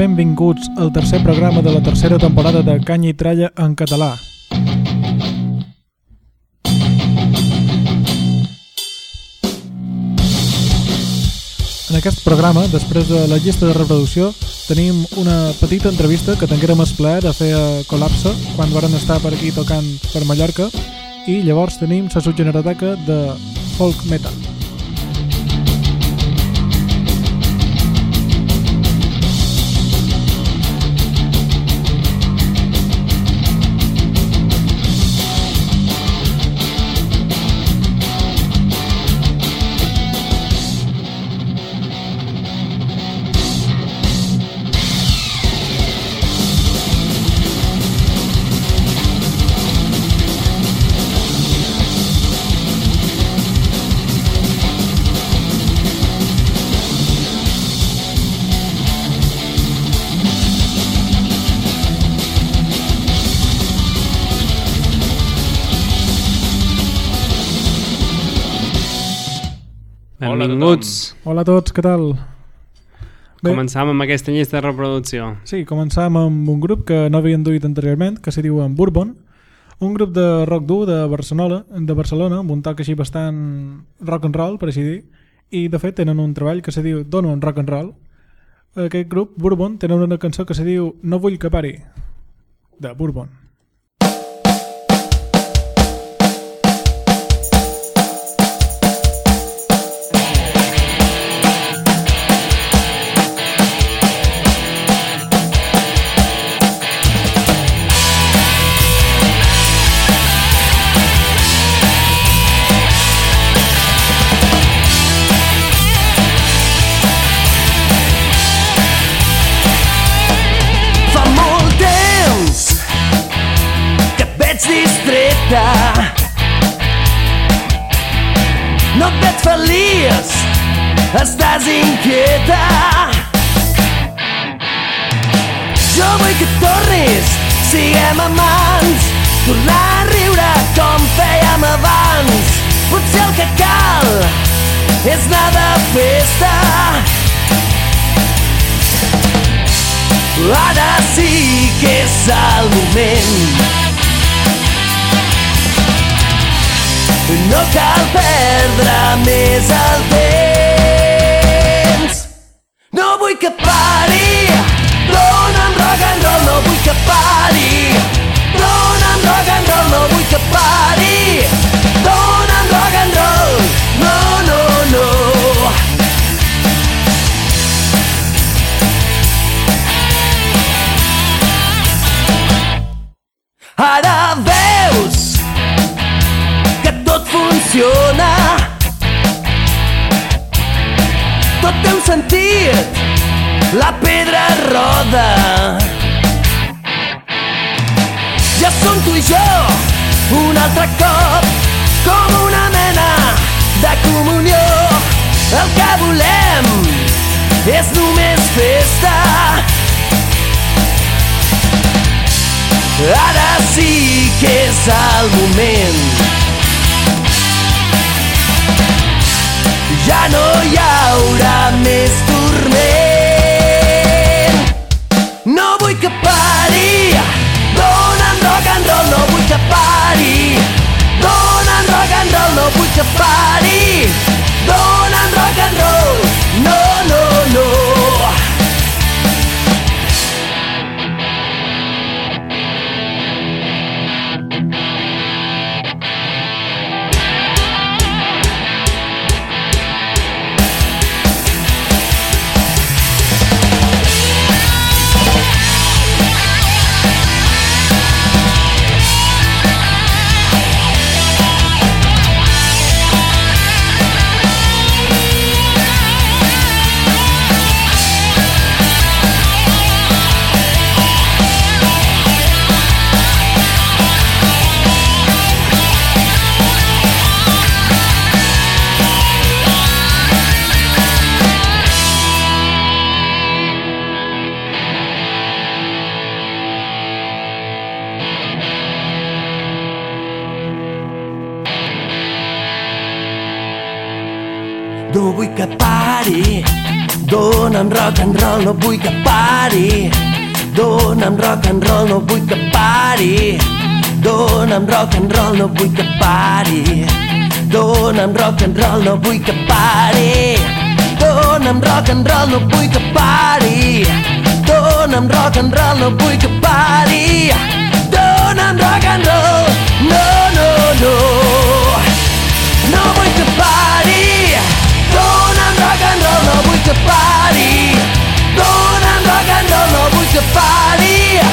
Benvinguts al tercer programa de la tercera temporada de Canya i Tralla en català. En aquest programa, després de la llista de reproducció, tenim una petita entrevista que tinguérem el plaer de fer a Col·lapse quan varen estar per aquí tocant per Mallorca i llavors tenim la subgeneroteca de folk metal. Hola a Benvinguts. Hola a tots, què tal? Bé. Començam amb aquesta llista de reproducció. Sí, començàvem amb un grup que no havien duit anteriorment, que se diu en Bourbon, un grup de rock dur de Barcelona, de Barcelona, amb un toc així bastant rock and roll, per així dir, i de fet tenen un treball que se diu Dono en rock and roll. Aquest grup, Bourbon, tenen una cançó que se diu No vull que pari, de Bourbon. No et veig feliç, estàs inquieta Jo vull que tornis, siguem amants Tornar a riure com fèiem abans Potser el que cal és anar de festa Ara sí que és el moment No cal perdre més el temps. No vull que pari Dona'm rock and roll, no vull que pari Dona'm rock and roll, no vull que pari. Dona'm rock and roll, no vull que pari. Dona'm rock and roll, no vull que pari. Dona'm rock and roll, no vull que pari. Dona'm rock and roll, no vull que pari. Dona'm rock and roll, no vull que pari. Dona'm rock and roll, no, no, no. No vull que pari. Roll, no vull que pari. Dona'm rock and roll, no vull que pari. Dona'm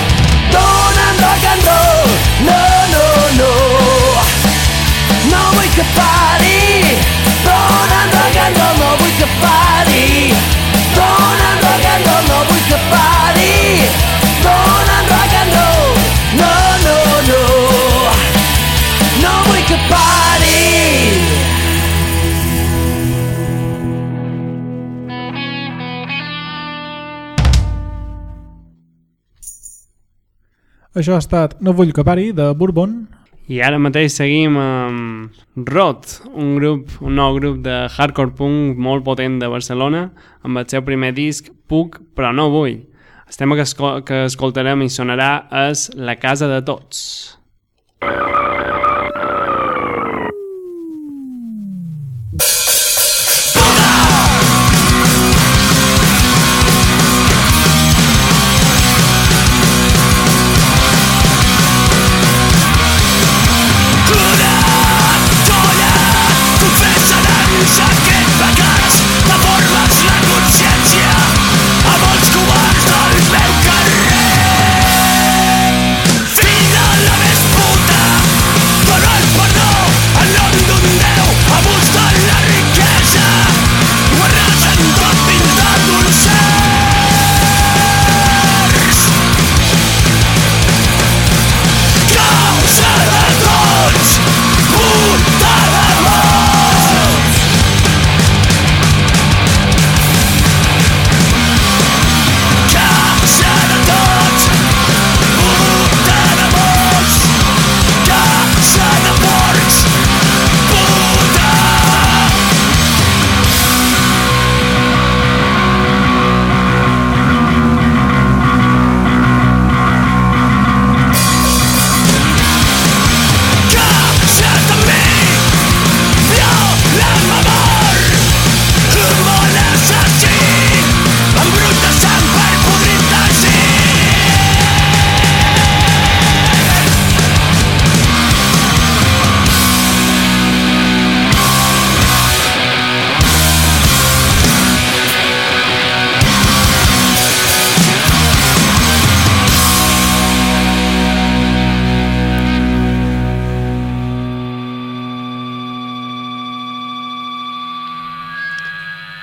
Això ha estat No vull que pari, de Bourbon. I ara mateix seguim amb Rot, un grup, un nou grup de hardcore punk molt potent de Barcelona, amb el seu primer disc, Puc, però no vull. El tema que, esco que escoltarem i sonarà és La casa de tots.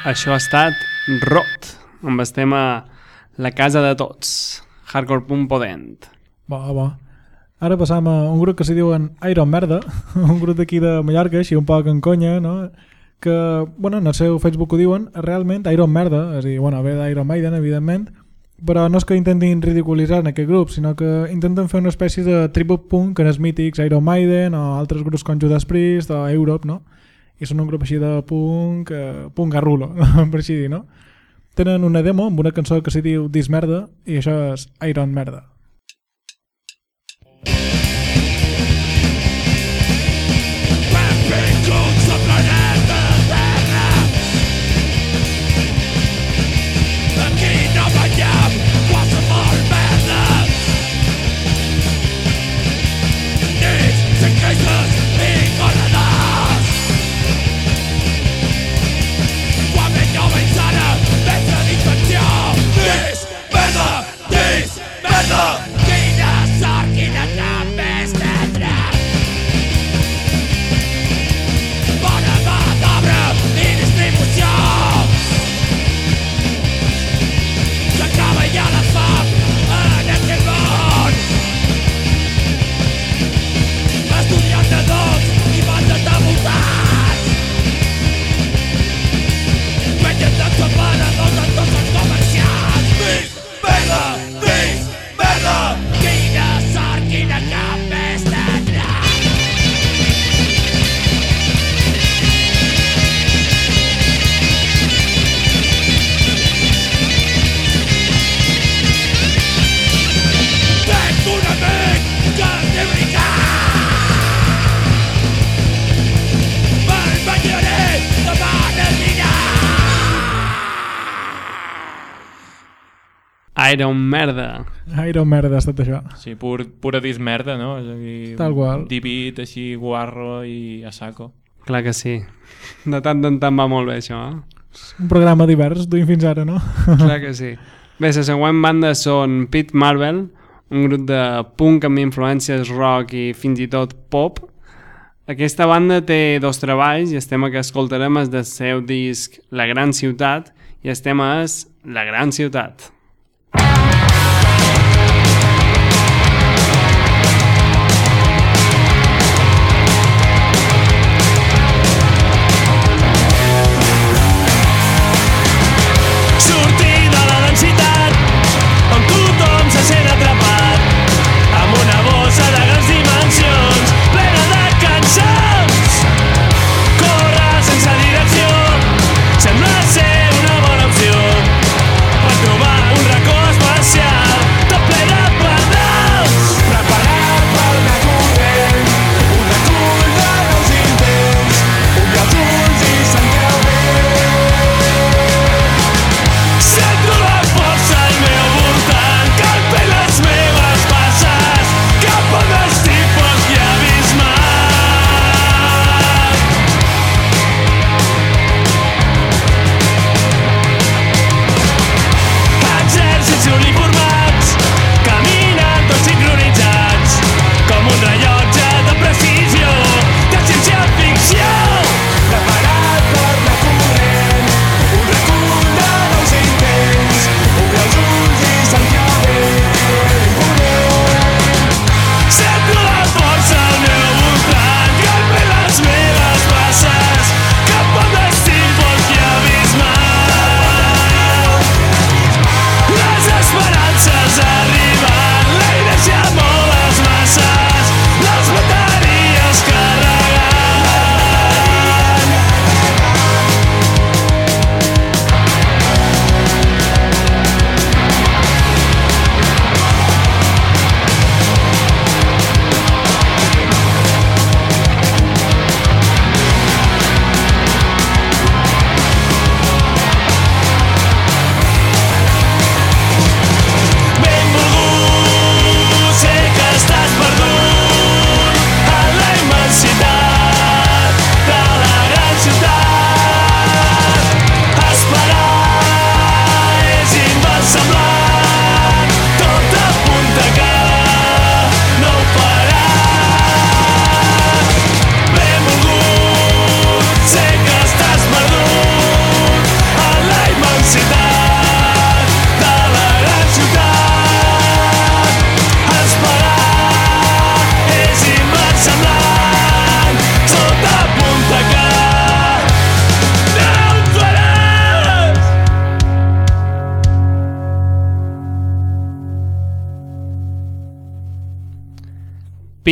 Això ha estat Rot, amb el tema La casa de tots, hardcore punt podent. Bo, bo. Ara passam a un grup que s'hi diuen Iron Merda, un grup d'aquí de Mallorca, així un poc en conya, no? que, bueno, en el seu Facebook ho diuen, realment Iron Merda, és a dir, bueno, ve d'Iron Maiden, evidentment, però no és que intentin ridiculitzar en aquest grup, sinó que intenten fer una espècie de tribut punk en els mítics Iron Maiden o altres grups com Judas Priest o Europe, no? I són un grup així de punk, eh, punk garrulo, per així dir, no? Tenen una demo amb una cançó que s'hi diu Dismerda i això és Iron Merda. Benvinguts Iron Merda. Iron merda ha estat això. Sí, pur, pura disc merda, no? És a dir, Tal qual. Divid, així, guarro i a saco. Clar que sí. De tant en tant va molt bé això, eh? Un programa divers duim fins ara, no? Clar que sí. Bé, la següent banda són Pete Marvel, un grup de punk amb influències rock i fins i tot pop. Aquesta banda té dos treballs i el tema que escoltarem és del seu disc La Gran Ciutat i el tema és La Gran Ciutat.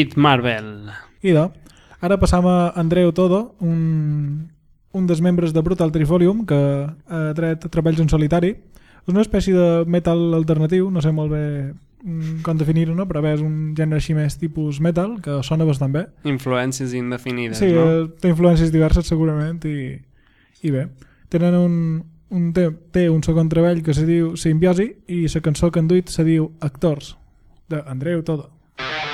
Pete Marvel. Idò. Ara passam a Andreu Todo, un, un dels membres de Brutal Trifolium que ha tret treballs en solitari. És una espècie de metal alternatiu, no sé molt bé mm, com definir-ho, no? però bé, és un gènere així més tipus metal, que sona bastant bé. Influències indefinides, Sí, no? eh, té influències diverses segurament i, i bé. Tenen un, un té, té un segon treball que se diu Simbiosi i la cançó que han duit se diu Actors, d'Andreu Todo. Benvolgut,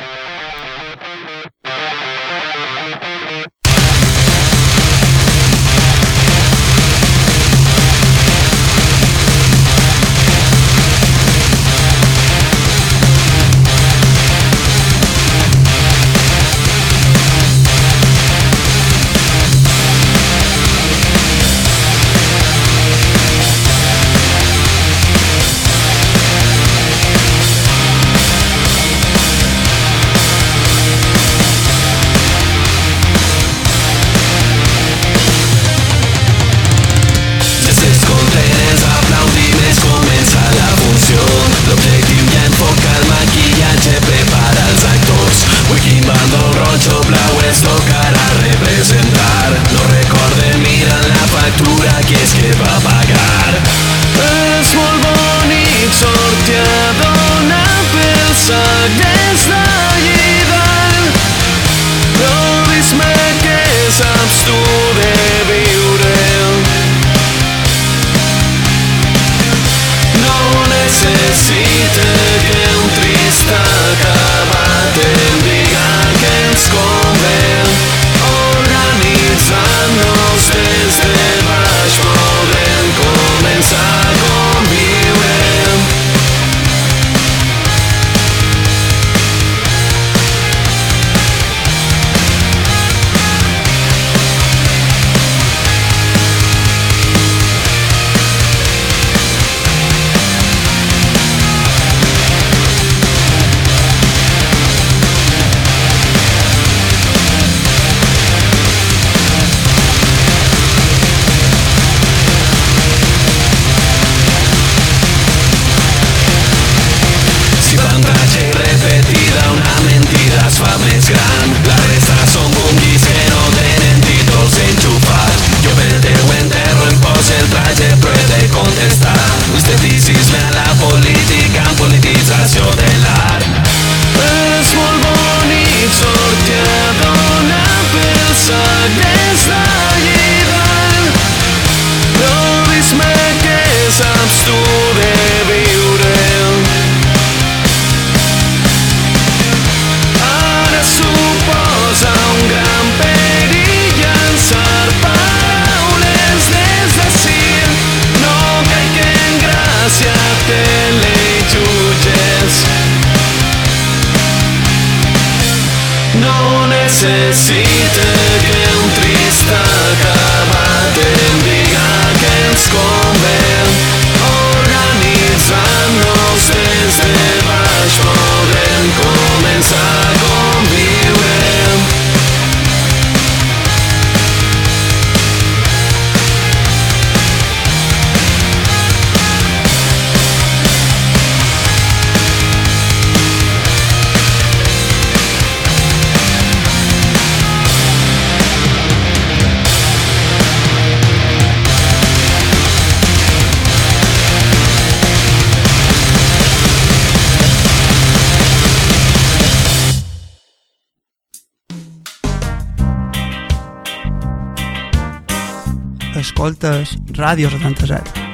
Ràdio 77.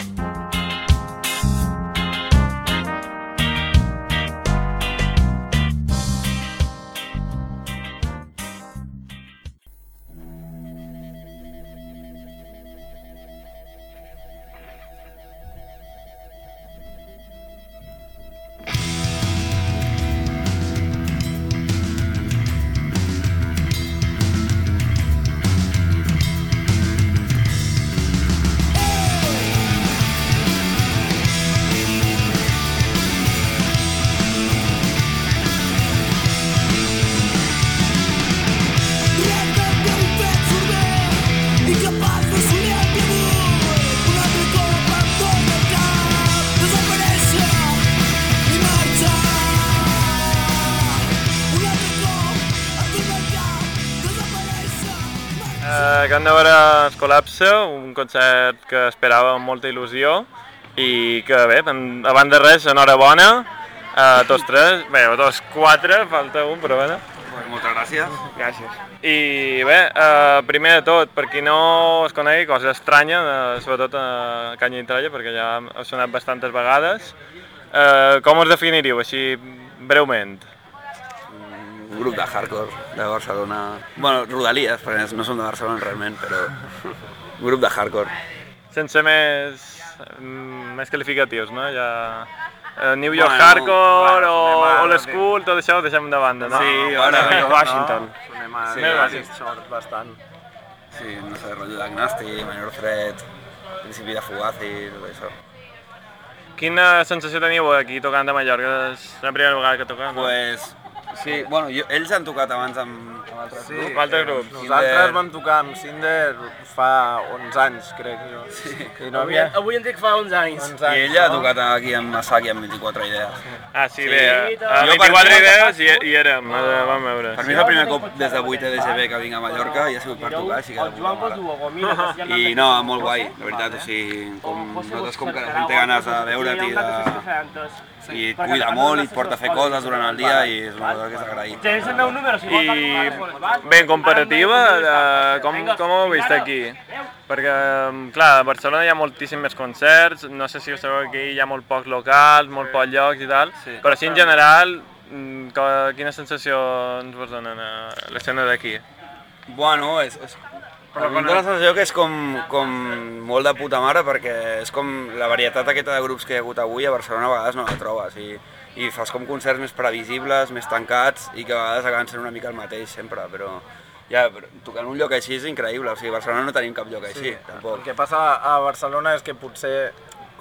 Col·lapse, un concert que esperava amb molta il·lusió i que bé, abans de res, enhorabona a tots tres, bé, a tots quatre, falta un, però bé. Moltes gràcies. Gràcies. I bé, eh, primer de tot, per qui no es conegui, cosa estranya, eh, sobretot a Canya i Tralla, perquè ja ha sonat bastantes vegades, eh, com us definiríeu, així breument? Un grup de hardcore de Barcelona. Bueno, Rodalies, perquè no som de Barcelona realment, però un grup de hardcore. Sense més, mm, més qualificatius, no? Ja... Eh, New York Bueno, Hardcore bueno, o, sonem a- o l'School, tot això ho deixem de banda, no? Sí, ara bueno, Washington. Sonem a... Sí, Washington. sort bastant. Sí, no sé, rotllo d'Agnasti, Minor Threat, principi de Fugazi, tot això. Quina sensació teníeu aquí tocant a Mallorca? És la primera vegada que toquem, no? Pues, sí, bueno, jo, ells han tocat abans amb, amb altres Sí, grups. altres grups. Nosaltres vam tocar amb Cinder fa 11 anys, crec jo. Sí. I no havia... Avui en dic fa 11 anys. 11 I anys, ella ha no? tocat aquí amb Masaki amb 24 idees. Ah, sí, Sí. bé, eh, a Jo per 24 mi- idees i, i érem, eh, vam veure. Per mi és el primer cop des de 8 DGB que vinc a Mallorca i ha sigut per tocar, així que mare. I no, molt guai, la veritat, o sigui, com nosaltres com que la gent té ganes de veure't i, de, i et cuida molt i et porta a fer coses durant el dia i és una cosa que és d'agrair. Tens el meu número, si vols... I bé, en comparativa, eh, com, com ho heu vist aquí? Perquè, mm, clar, a Barcelona hi ha moltíssims més concerts, no sé si ho sabeu aquí hi ha molt pocs locals, molt pocs llocs i tal, Sí. però així en general, mm, quina sensació ens vos donen a l'escena d'aquí? Bueno, és, és, em dóna la sensació que és com, com molt de puta mare perquè és com la varietat aquesta de grups que hi ha hagut avui a Barcelona a vegades no la trobes i, i fas com concerts més previsibles, més tancats i que a vegades acaben sent una mica el mateix sempre, però ja, però tocar en un lloc així és increïble, o sigui, a Barcelona no tenim cap lloc així, El tampoc. que passa a Barcelona és que potser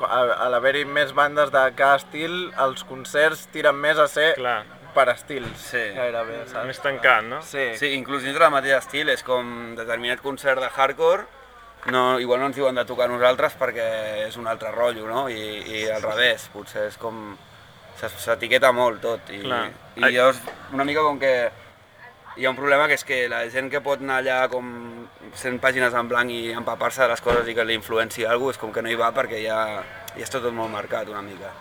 a, a l'haver-hi més bandes de cada estil, els concerts tiren més a ser Clar, per estils, Sí. gairebé, saps? més tancat, no? Sí. Sí, inclús dintre del mateix estil, és com determinat concert de hardcore, no, igual no ens diuen de tocar nosaltres perquè és un altre rotllo, no? I, i al revés, potser és com... S'etiqueta molt tot i, Clar. i llavors una mica com que hi ha un problema que és que la gent que pot anar allà com sent pàgines en blanc i empapar-se de les coses i que li influenciï alguna cosa, és com que no hi va perquè ja, ja està tot molt marcat una mica.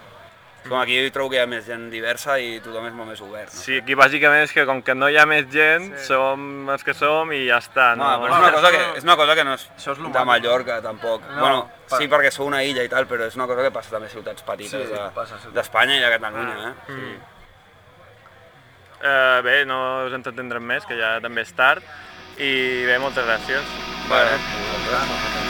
Com aquí trobo que hi ha més gent diversa i tothom és molt més obert. No? Sí, aquí bàsicament és que com que no hi ha més gent, sí. som els que som i ja està, No, no? però és una, cosa que, és una cosa que no és, Això és de. Mallorca, tampoc. No, bueno, per- sí, perquè sou una illa i tal, però és una cosa que passa també a ciutats petites Sí, de- d'Espanya i de Catalunya, eh? Mm. Eh, bé, no us entretendrem més, que ja també és tard. I bé, moltes gràcies. Vale. El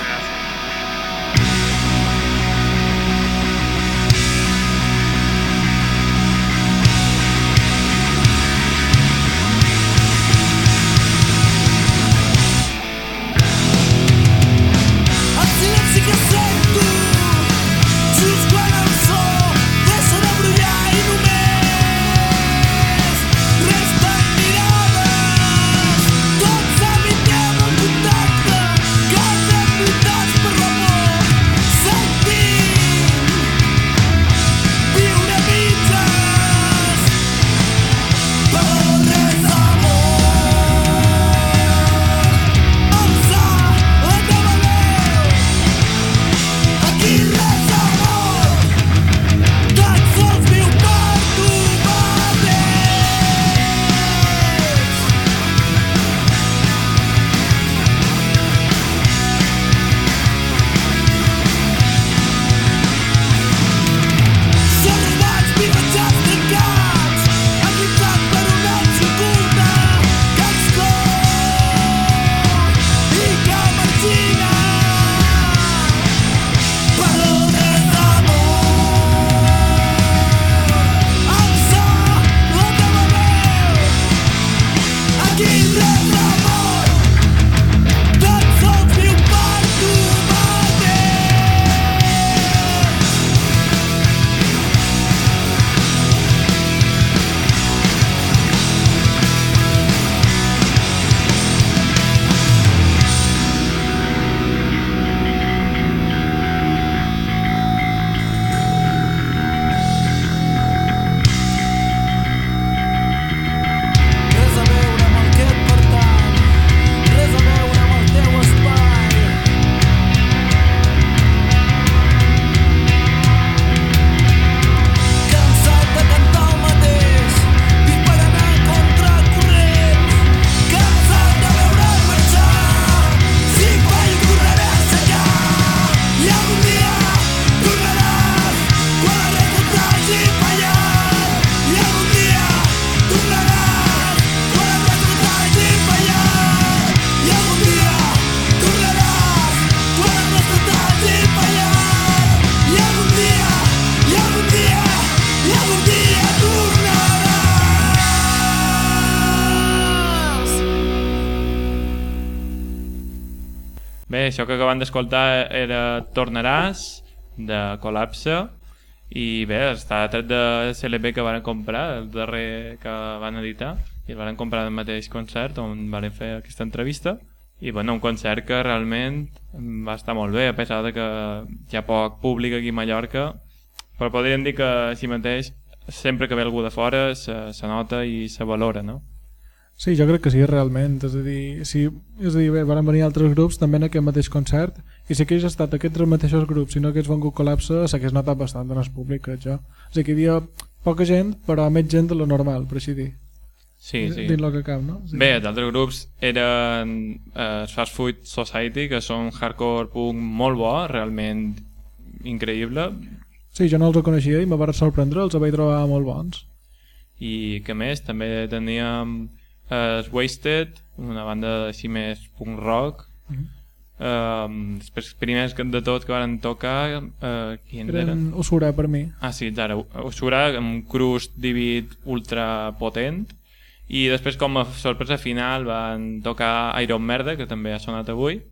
Acabem d'escoltar era Tornaràs, de Col·lapse, i bé, està tret de CLB que van comprar, el darrer que van editar, i el van comprar al mateix concert on van fer aquesta entrevista, i bueno, un concert que realment va estar molt bé, a pesar de que hi ha poc públic aquí a Mallorca, però podríem dir que així mateix sempre que ve algú de fora se, se nota i se valora, no? Sí, jo crec que sí, realment. És a dir, sí, és a dir bé, van venir altres grups també en aquest mateix concert i si hagués estat aquests mateixos grups i no hagués vengut col·lapse, s'hagués notat bastant en el públic, crec jo. És a dir, que hi havia poca gent, però més gent de lo normal, per així dir. Sí, sí. dins el que cap, no? Sí. Bé, d'altres grups eren eh, Fast Food Society, que són hardcore punk molt bo, realment increïble, Sí, jo no els coneixia i me va sorprendre, els vaig trobar molt bons. i que més, també teníem eh, Wasted, una banda així més punk rock, Mhm. eh, després primers que- de tot que van tocar, eh, quins eren? Eren Usura per mi. Ah, sí, ara, Usura, amb un crust divid ultra potent, i després com a sorpresa final van tocar Iron Merda, que també ha sonat avui,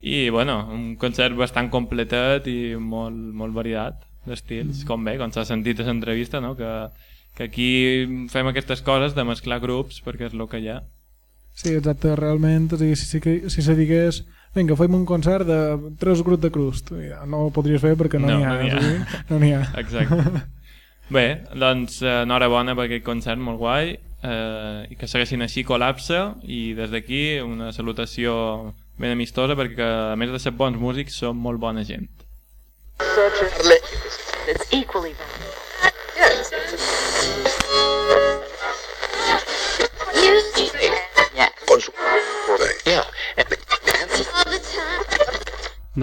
i bueno, un concert bastant completet i molt, molt variat d'estils, com bé, com s'ha sentit a l'entrevista, no? que, que aquí fem aquestes coses de mesclar grups perquè és el que hi ha. Sí, exacte, realment, o sigui, si, si, si se digués vinga, fem un concert de tres grups de crust, ja no ho podries fer perquè no No, n'hi ha, no n'hi ha. o sigui, no ha. Exacte. Bé, doncs eh, enhorabona per aquest concert molt guai eh, i que segueixin així col·lapse i des d'aquí una salutació ben amistosa perquè a més de ser bons músics són molt bona gent. It's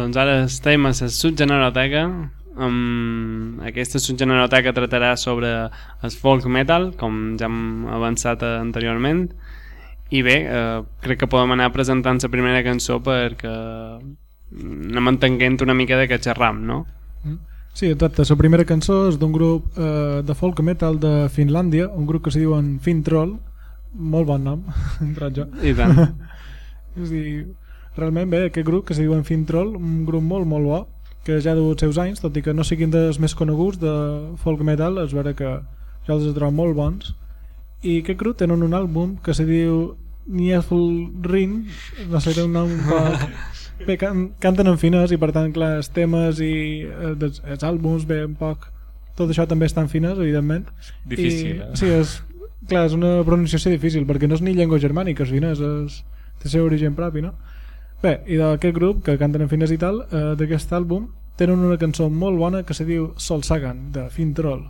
Doncs ara estem a la subgeneroteca. Um, aquesta subgeneroteca tratarà sobre el folk metal, com ja hem avançat anteriorment. I bé, eh, crec que podem anar presentant la primera cançó perquè anem entenguent una mica de què xerram, no? Sí, exacte, la primera cançó és d'un grup eh, de folk metal de Finlàndia, un grup que s'hi diuen Fintroll, molt bon nom, entre jo. I tant. és dir, realment bé, aquest grup que s'hi diuen Fintroll, un grup molt, molt bo, que ja ha dut seus anys, tot i que no siguin dels més coneguts de folk metal, és vera que ja els trobo molt bons. I aquest grup tenen un àlbum que se diu Nieful Rin, no sé, té un nom poc... Bé, can, canten en finès i per tant, clar, els temes i eh, dels, els àlbums, bé, un poc... Tot això també està en finès, evidentment. Difícil, I, eh? Sí, és, clar, és una pronunciació difícil, perquè no és ni llengua germànica, és finès, és, té seu origen propi, no? Bé, i d'aquest grup, que canten en finès i tal, eh, d'aquest àlbum, tenen una cançó molt bona que se diu Sol Sagan, de Fintroll.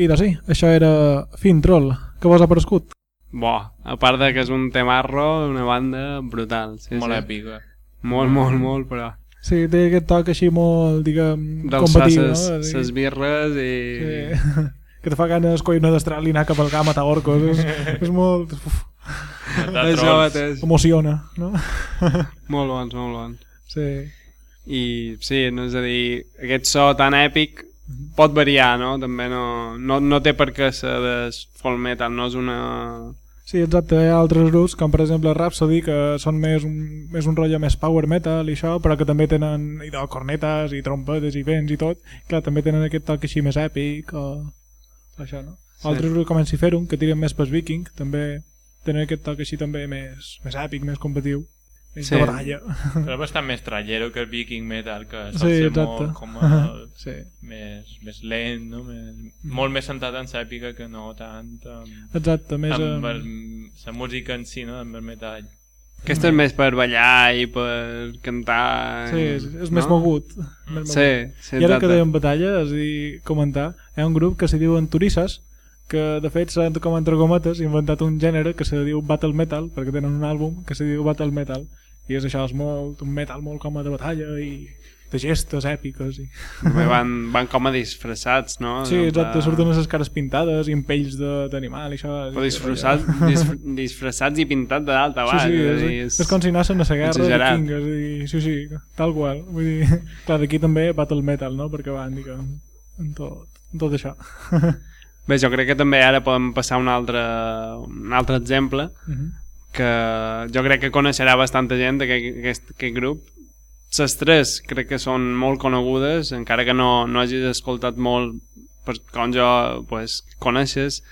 I doncs sí, això era Fin Troll. Què vos ha parescut? Bo, a part de que és un temarro, una banda brutal. Sí, Molt sí. èpica. Molt, molt, molt, però... Sí, té aquest toc així molt, diguem, D'alçar combatiu, ses, no? Sí. ses birres i... Sí. que te fa ganes coi una destral i anar cap al camp a matar orcos. és, és molt... Uf, Això mateix. emociona, no? Molt bons, molt bons. sí. I sí, no és a dir, aquest so tan èpic pot variar, no? També no, no, no té per què ser de folk metal, no és una... Sí, exacte, hi ha altres grups, com per exemple Rhapsody, que són més un, més un rotllo més power metal i això, però que també tenen idò, cornetes i trompetes i vents i tot. Clar, també tenen aquest toc així més èpic o, això, no? Sí. Altres grups com en Siferum, que tiren més pels viking, també tenen aquest toc així també més, més èpic, més competitiu. Més Sí. de batalla. Però bastant més trallero que el viking metal, que sol Sí, ser exacte. molt, com el, Sí. més, més lent, no? més, molt més centrat en l'èpica que no tant amb, Exacte, més... amb eh, el, la música en si, no? amb el metall. Aquesta és més per ballar i per cantar... Sí, és, és més mogut. Més Sí, mogut. sí, I ara que dèiem batalla, és a dir, comentar, hi ha un grup que se diuen Turisses, que de fet s'han com entre gometes inventat un gènere que se diu Battle Metal, perquè tenen un àlbum que se diu Battle Metal, i és això, és molt, un metal molt com a de batalla i de gestes èpiques. I... També van, van com a disfressats, no? Sí, exacte, De- surten les cares pintades i amb pells de- d'animal i això. Però disfressats, disf disfressats i pintat de dalt a Sí, baix. sí, és, a és, dir, és, com si anessin a la guerra exagerat. vikingues, i, sí, sí, tal qual. Vull dir, clar, d'aquí també Battle Metal, no?, perquè van, diguem, en tot, en tot això. Bé, jo crec que també ara podem passar un altre, un altre exemple Mhm. que jo crec que coneixerà bastanta gent aquest, aquest, aquest grup. Les tres crec que són molt conegudes, encara que no, no hagis escoltat molt, per, com jo pues, coneixes,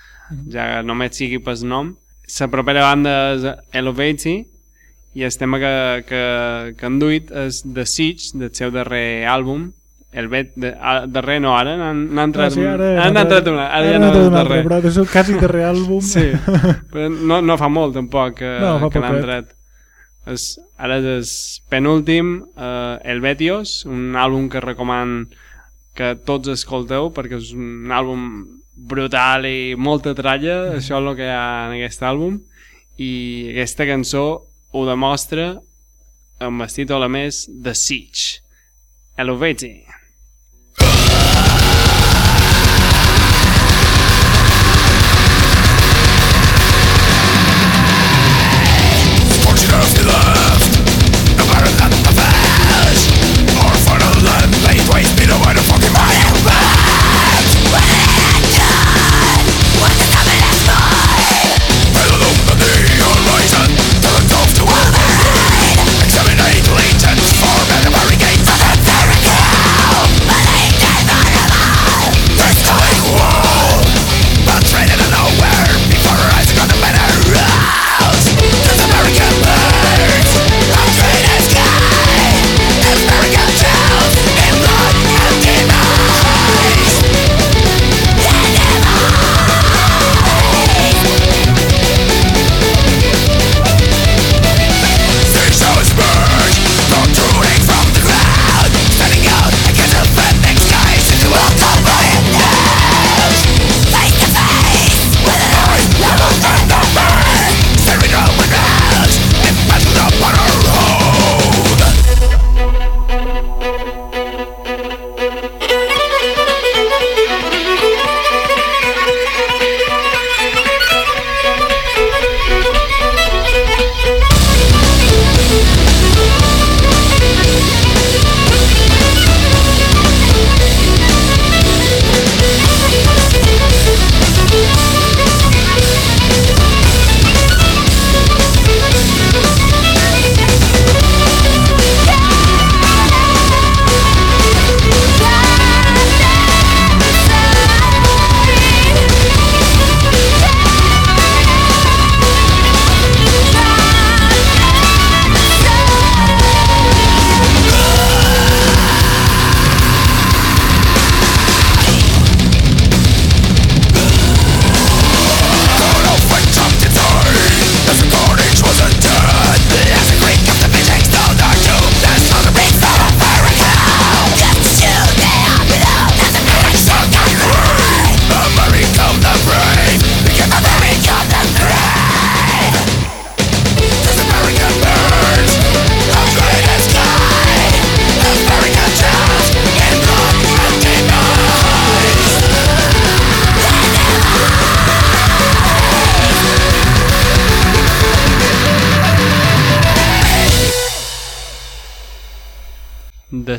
ja només sigui pel nom. La propera banda és Elevati i el tema que, que, que han duit és The Siege, del seu darrer àlbum, el vet de, a, darrer no, ara n'han n'ha entrat, Ah, sí, ara, un- han entrat una, ara, ara ja n'ha no entrat és un darrer. però és el quasi darrer àlbum. Sí, però no, no fa molt tampoc que, No, que poquet. tret. És, ara és el penúltim, eh, El Betios, un àlbum que recoman que tots escolteu perquè és un àlbum brutal i molta tralla, això és el que hi ha en aquest àlbum i aquesta cançó ho demostra amb el títol a més The Siege Elevati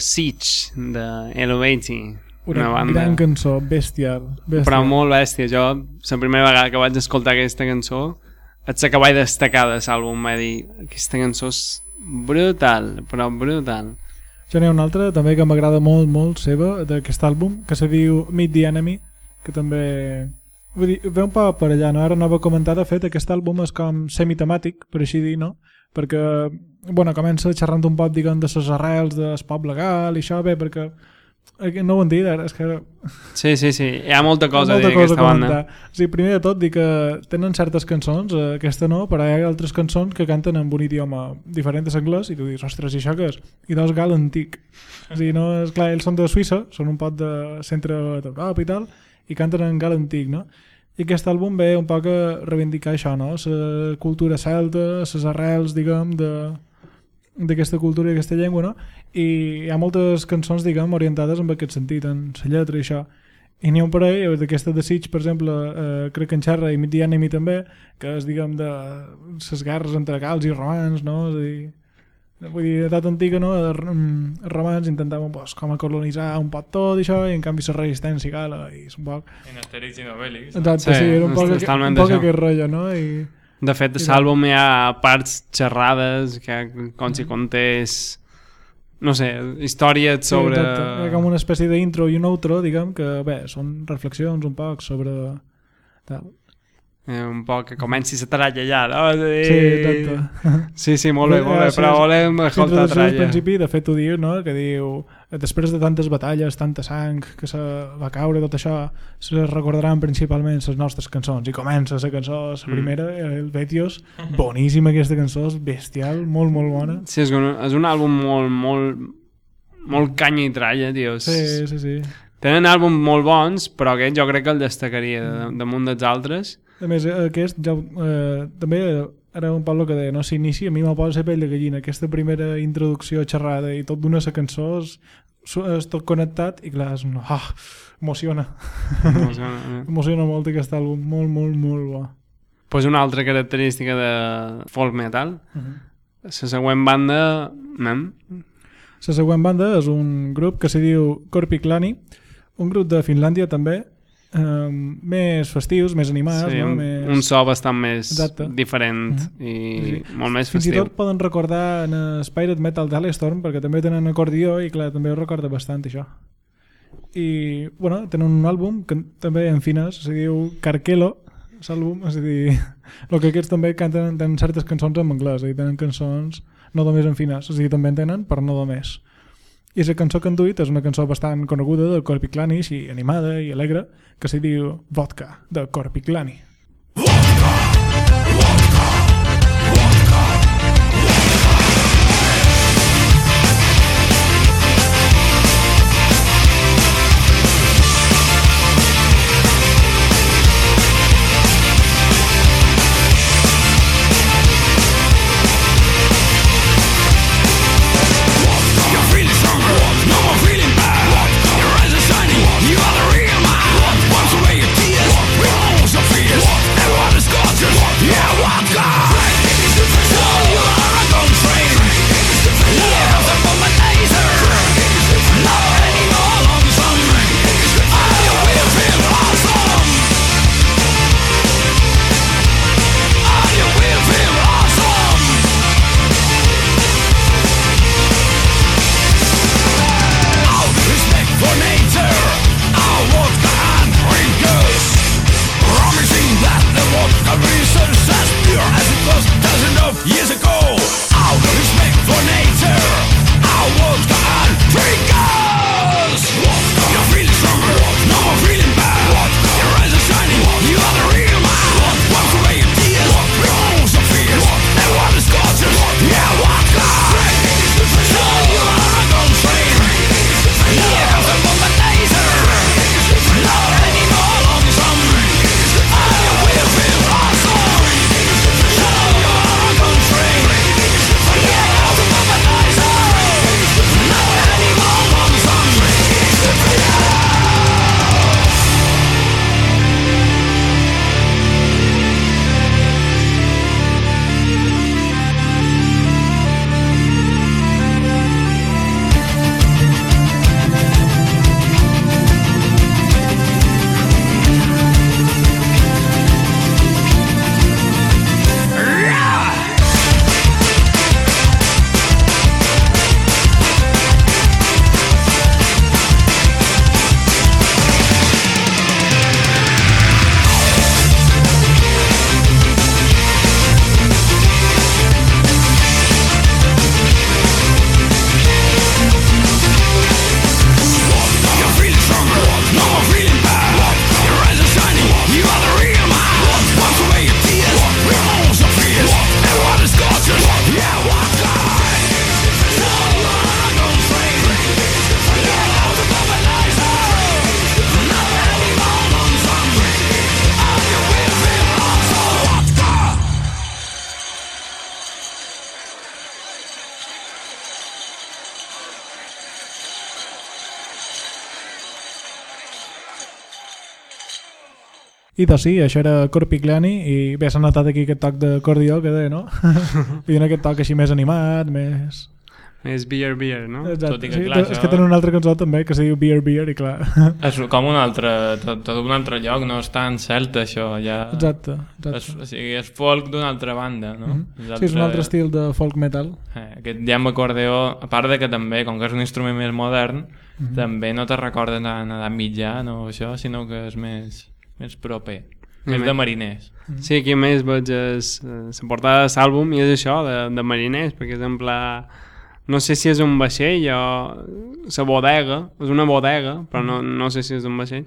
Siege, de Helveti. Una, una banda... gran cançó, bestial, bestial. Però molt bèstia. Jo, la primera vegada que vaig escoltar aquesta cançó, és la que vaig destacar de l'àlbum. Vaig dir, aquesta cançó és brutal, però brutal. Jo n'hi ha una altra també que m'agrada molt, molt seva, d'aquest àlbum, que se diu Meet the Enemy, que també... Vull dir, ve un poc per allà, no? Ara anava a comentar, de fet, aquest àlbum és com semitemàtic, per així dir, no? Perquè, bueno, comença xerrant un poc, diguem, de les arrels del pop legal i això, bé, perquè eh, no ho han dit és que... Sí, sí, sí, hi ha molta cosa molta a dir aquesta banda. O sigui, primer de tot, dir que tenen certes cançons, eh, aquesta no, però hi ha altres cançons que canten en un idioma diferent de l'anglès i tu dius, ostres, i això què és? I dos gal antic. O sigui, no, és clar, ells són de Suïssa, són un pot de centre d'Europa i tal, i canten en gal antic, no? I aquest àlbum ve un poc a reivindicar això, no? La cultura celta, les arrels, diguem, de d'aquesta cultura i aquesta llengua, no? I hi ha moltes cançons, diguem, orientades en aquest sentit, en la lletra i això. I n'hi ha un parell, d'aquesta de Sitch, per exemple, eh, crec que en Xerra i Mid Enemy també, que és, diguem, de les guerres entre gals i romans, no? És a dir, vull dir, edat antiga, no? Els romans intentaven pues, com a colonitzar un poc tot i això, i en canvi la resistència gala i és un poc... En Asterix i Novelix. Exacte, sí, sí era un poc, un poc aquest rotllo, no? I, de fet, a l'àlbum hi ha parts xerrades que com si contés no sé, històries sobre... Sí, exacte. Hi ha com una espècie d'intro i un outro, diguem, que bé, són reflexions un poc sobre... Tal eh, un poc que comenci la tralla ja, no? I... Sí, exacte. Sí, sí, molt bé, molt bé, però volem escoltar la tralla. Al principi, de fet, ho diu, no?, que diu després de tantes batalles, tanta sang que se va caure, tot això, se recordaran principalment les nostres cançons. I comença la cançó, la mm. primera, mm. el Betios, boníssima aquesta cançó, és bestial, molt, molt bona. Sí, és un, és un àlbum molt, molt, molt canya i tralla, tio. Sí, sí, sí. Tenen àlbums molt bons, però aquest jo crec que el destacaria damunt dels altres. A més, aquest ja, eh, també era un el que deia, no s'inici, a mi me'l posa pell de gallina, aquesta primera introducció xerrada i tot d'una sa cançó és, és tot connectat i clar, és. Ah, emociona. Emociona, eh? emociona molt aquest àlbum, molt, molt, molt bo. Pues una altra característica de folk metal, uh -huh. la següent banda... Mem? La següent banda és un grup que se diu Korpiklani, un grup de Finlàndia també, um, més festius, més animats. Sí, no? un, més... un so bastant més Exacte. diferent mm -hmm. i sí. molt més festiu. Fins i tot poden recordar en Spirit Metal d'Alestorm, perquè també tenen acordió i clar, també ho recorda bastant això. I, bueno, tenen un àlbum que també en fines, se diu Carquelo, l'àlbum, és a dir, el que aquests també canten, tenen certes cançons en anglès, és a dir, tenen cançons no només en fines, és a dir, també en tenen, però no només. I la cançó que han duit és una cançó bastant coneguda del Corpiclani, així animada i alegre, que se diu Vodka, de Corpiclani. I doncs sí, això era Corpiclani i bé, s'ha notat aquí aquest toc d'acordió que deia, no? I en aquest toc així més animat, més... Més beer, beer, no? Exacte. Tot i que, sí, clar, és això- que tenen una altra cançó també que se diu Beer Beer i clar... És com un altre, tot, tot un altre lloc, no és tan celta això, ja... Exacte, exacte. És, o sigui, és folk d'una altra banda, no? Mhm. Sí, és un altre estil de folk metal. Eh, aquest llamp acordeó, a part de que també, com que és un instrument més modern, Mhm. també no te recorda tant edat mitjà, no, això, sinó que és més, més proper. Més- de mariners. Sí, aquí més veig és, eh, la portada de l'àlbum i és això, de, de mariners, perquè és en pla... No sé si és un vaixell o la bodega, és una bodega, però no, no sé si és un vaixell,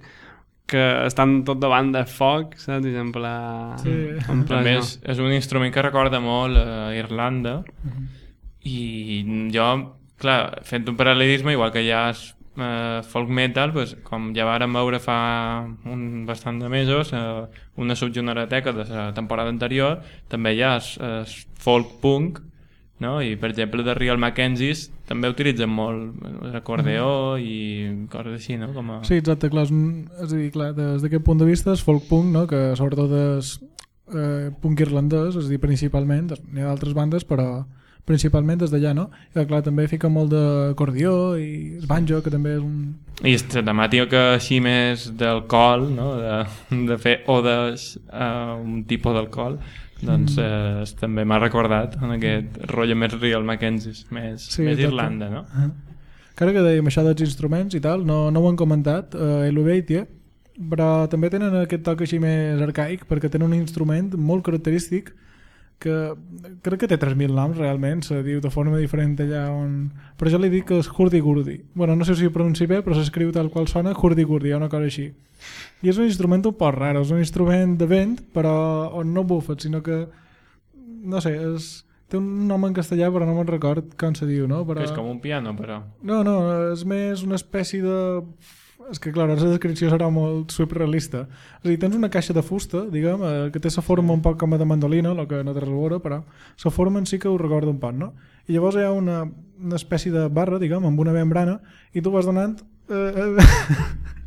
que estan tot davant de foc, saps? I en pla... Sí. En pla També és, és un instrument que recorda molt a Irlanda i jo, clar, fent un paral·lelisme, igual que hi ha eh, folk metal, pues, com ja vàrem veure fa un bastant de mesos, eh, una subgeneroteca de la temporada anterior, també hi ha es, es folk punk, no? i per exemple de Real Mackenzies també utilitzen molt l'acordeó i coses així, no? Com a... Sí, exacte, clar, és, és a dir, clar, des d'aquest punt de vista és folk punk, no? que sobretot és eh, punk irlandès, és a dir, principalment, n'hi ha d'altres bandes, però principalment des d'allà, no? I clar, també fica molt d'acordió i el banjo, que també és un... I és la temàtica així més d'alcohol, no? de, de fer odes a un tipus d'alcohol, doncs Mm. eh, també m'ha recordat en aquest rotllo més Real Mackenzie, més, Sí, més. Irlanda, no? Uh -huh. Encara que dèiem això dels instruments i tal, no, no ho han comentat, eh, Eluveitia, però també tenen aquest toc així més arcaic, perquè tenen un instrument molt característic que crec que té 3.000 noms realment, se diu de forma diferent allà on... Però jo li dic que és hurdy-gurdy. Bueno, no sé si ho pronunci bé, però s'escriu tal qual sona hurdy-gurdy, una cosa així. I és un instrument un poc raro, és un instrument de vent, però on no bufet, sinó que no sé, és, té un nom en castellà però no me'n record com se diu, no? Però... Que és com un piano, però... No, no, és més una espècie de... És que, clar, la descripció serà molt surrealista. És a dir, tens una caixa de fusta, diguem, eh, que té la forma un poc com a de mandolina, el que no té res a veure, però la forma en si que ho recorda un poc, no? I llavors hi ha una, una espècie de barra, diguem, amb una membrana, i tu vas donant... Eh, eh,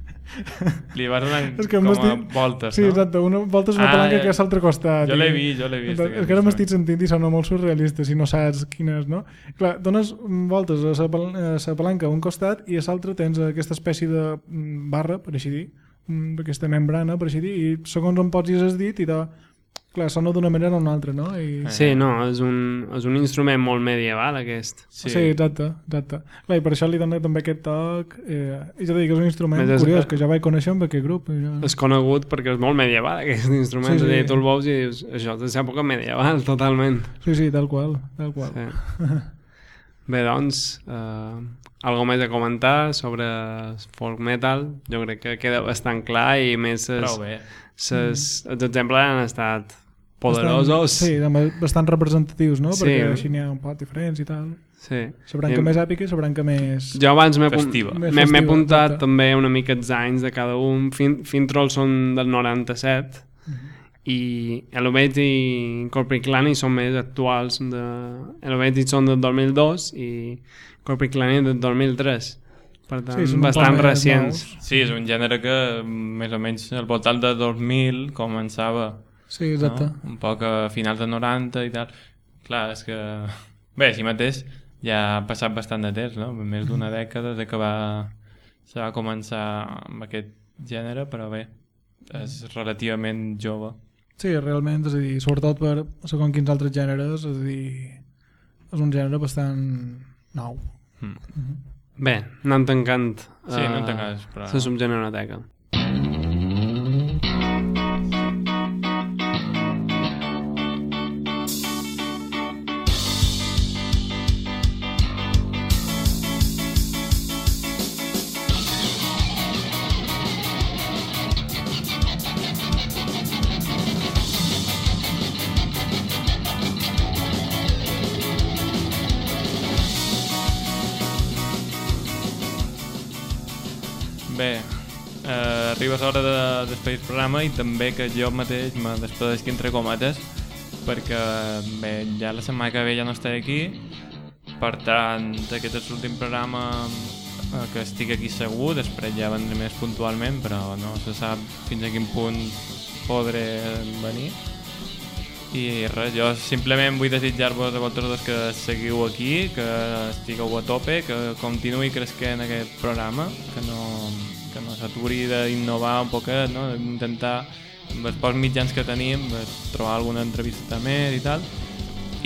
Li vas donant És que com a m'estic- voltes, sí, no? exacte, una volta és una Ah, palanca eh, que és a l'altre costat. jo i- l'he vist, jo l'he vist, És que ara m'estic sentint i sona molt surrealista si no saps quina és, no? Clar, dones voltes a la pal a la palanca a un costat i a l'altre tens aquesta espècie de mm, barra, per així dir, mm, aquesta membrana, per així dir, i segons on posis el dit i de... Clar, sona d'una manera o una altra, no? I... Sí, no, és un, és un instrument molt medieval aquest. Sí. sí, exacte, exacte. Clar, i per això li dona també aquest toc. Eh, I ja dic, és un instrument Més és- curiós, que ja vaig conèixer amb aquest grup. Ja... És conegut perquè és molt medieval aquest instrument, Sí, sí, sí. sí. tu el veus i dius, això és d'època medieval, totalment. Sí, sí, tal qual, tal qual. Sí. Bé, doncs, eh, algo més a comentar sobre folk metal, jo crec que queda bastant clar i més ses, Prou bé. ses, els exemples han estat poderosos. Bastant, sí, també bastant representatius, no? Sí. Perquè així n'hi ha un poc diferents i tal. Sí. La branca I- més èpica i la branca més... Jo abans m'he apuntat exacte. també una mica els anys de cada un. Fin, Fintroll són del 97 i Elevate i Corpiclani són més actuals. De... Elevate són del 2002 i Corpiclani del 2003. Per tant, Sí, bastant recents. nous. Sí, és un gènere que més o menys al voltant de 2000 començava Sí, exacte. no? un poc a finals de 90 i tal clar, és que bé, així mateix ja ha passat bastant de temps no? més d'una dècada des de que va se va començar amb aquest gènere però bé, és relativament jove Sí, realment, és a dir, sobretot per segons quins altres gèneres, és a dir, és un gènere bastant nou. mm. Bé, anant tancant Sí, anant tancant, però- la subgeneroteca. Bé, eh, arriba l'hora de despedir el programa i també que jo mateix me despedeixi entre cometes perquè bé, ja la setmana que ve ja no estaré aquí per tant aquest és l'últim programa eh, que estic aquí segur després ja vendré més puntualment però no se sap fins a quin punt podré venir. I res, jo simplement vull desitjar-vos a vosaltres dos que seguiu aquí, que estigueu a tope, que continuï creixent aquest programa, que no, que no s'aturi d'innovar un poquet, no? d'intentar amb els pocs mitjans que tenim trobar alguna entrevista més i tal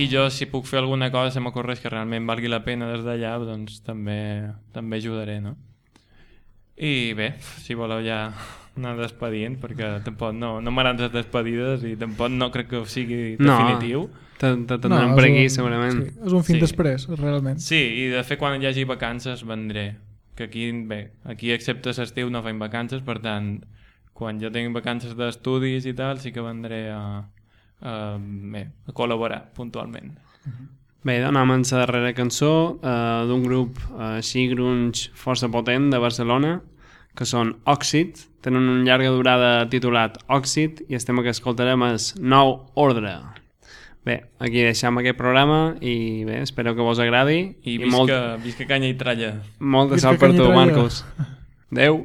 i jo si puc fer alguna cosa se m'ocorreix que realment valgui la pena des d'allà doncs també, també ajudaré no? i bé, si voleu ja anar despedint perquè tampoc no, no m'agraden les despedides i tampoc no crec que sigui No. definitiu Te- te tindrem per aquí, un- segurament. Sí, és un fin Sí. després, realment. Sí, i de fet quan hi hagi vacances vendré. Que aquí, bé, aquí excepte l'estiu no fem vacances, per tant, quan jo tinc vacances d'estudis i tal, sí que vendré a, a, bé, a col·laborar puntualment. Bé, donem en la darrera cançó eh, d'un grup eh, així grunge força potent de Barcelona que són Òxid, tenen una llarga durada titulat Òxid i el tema que escoltarem és Nou Ordre. Bé, aquí deixem aquest programa i bé, espero que vos agradi I visca, molt... visca canya i tralla. Molta Visca sort per i tu. Marcos. Adeu.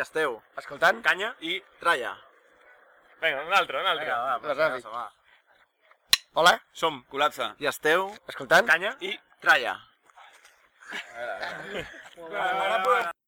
I esteu escoltant canya i tralla. Vinga, un altre, un altre. Vinga, va, va, va. Hola, Som Col·lapse. i esteu escoltant canya i tralla. i...